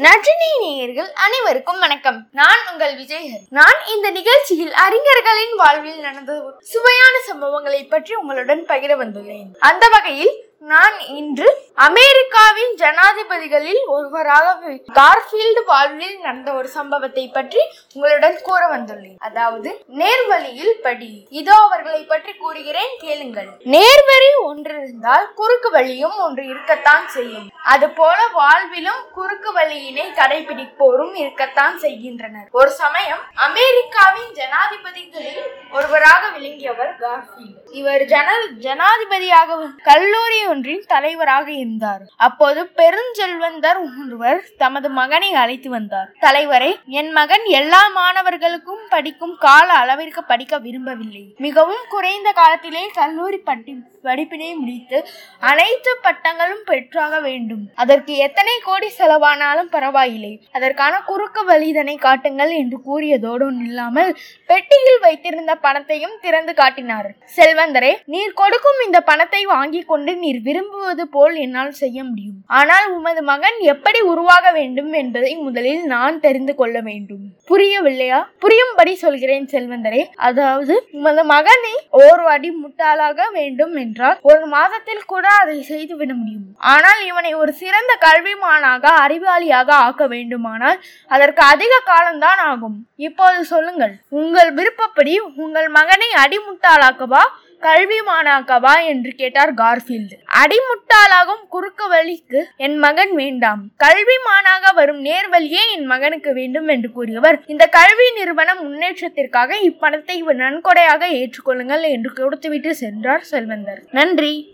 நற்றினை நேயர்கள் அனைவருக்கும் வணக்கம். நான் உங்கள் விஜயஹர். நான் இந்த நிகழ்ச்சியில் அறிஞர்களின் வாழ்வில் நடந்த சுவையான சம்பவங்களை பற்றி உங்களுடன் பகிர வந்துள்ளேன். அந்த வகையில் நான் இன்று அமெரிக்காவின் ஜனாதிபதிகளில் ஒருவராக கார்ஃபீல்டு வாழ்வில் நடந்த ஒரு சம்பவத்தை பற்றி உங்களுடன் கூற வந்துள்ளேன். அதாவது நேர்வழியில் படி. இதோ அவர்களை பற்றி கூறுகிறேன் கேளுங்கள். நேர்வழி ஒன்று இருந்தால் குறுக்கு வழியும் ஒன்று இருக்கத்தான் செய்யும். அதுபோல வாழ்விலும் குறுக்கு வழியினை கடைபிடிப்போரும் இருக்கத்தான் செய்கின்றனர். ஒரு சமயம் அமெரிக்காவின் ஜனாதிபதிகளில் ஒருவராக விளங்கியவர் கார்ஃபீல்டு இவர் ஜன ஜனாதிபதியாக கல்லூரி ஒன்றின் தலைவராக இருந்தார். அப்போது பெருஞ்செல்வந்தர் ஒருவர் தமது மகனை அழைத்து வந்தார். தலைவரே என் மகன் எல்லா மாணவர்களுக்கும் படிக்கும் கால அளவிற்கு படிக்க விரும்பவில்லை. மிகவும் குறைந்த காலத்திலே கல்லூரி பட்டி படிப்பினை முடித்து அனைத்து பட்டங்களும் பெற்றாக வேண்டும். அதற்கு எத்தனை கோடி செலவானாலும் பரவாயில்லை. அதற்கான குறுக்கு வழிதனை காட்டுங்கள் என்று கூறியதோடு இல்லாமல் பெட்டியில் வைத்திருந்த பணத்தையும் திறந்து காட்டினார். செல்வந்தரே நீர் கொடுக்கும் இந்த பணத்தை வாங்கி கொண்டு நீர் விரும்புவது போல் என்னால் செய்ய முடியும். ஆனால் உமது மகன் எப்படி உருவாக வேண்டும் என்பதை முதலில் நான் தெரிந்து கொள்ள வேண்டும். புரியவில்லையா? புரியும்படி சொல்கிறேன் செல்வந்தரே. அதாவது உமது மகனை ஓர் அடி முட்டாளாக வேண்டும் என்றால் ஒரு மாதத்தில் கூட அதை செய்துவிட முடியும். ஆனால் இவனை ஒரு சிறந்த கல்விமானாக அறிவாளியாக ஆக்க வேண்டுமானால் அதற்கு அதிக காலம்தான் ஆகும். இப்போது சொல்லுங்கள் உங்கள் விருப்பப்படி உங்கள் மகனை அடிமுட்டாளாக்கவா கல்விமானாக்கவா என்று கேட்டார் கார்ஃபீல்டு. அடிமுட்டாளாகும் குறுக்கு வழிக்கு என் மகன் வேண்டாம். கல்விமானாக வரும் நேர்வழியே என் மகனுக்கு வேண்டும் என்று கூறியவர். இந்த கல்வி நிறுவனம் முன்னேற்றத்திற்காக இப்பணத்தை நன்கொடையாக ஏற்றுக்கொள்ளுங்கள் என்று கொடுத்துவிட்டு சென்றார் செல்வந்தர். நன்றி.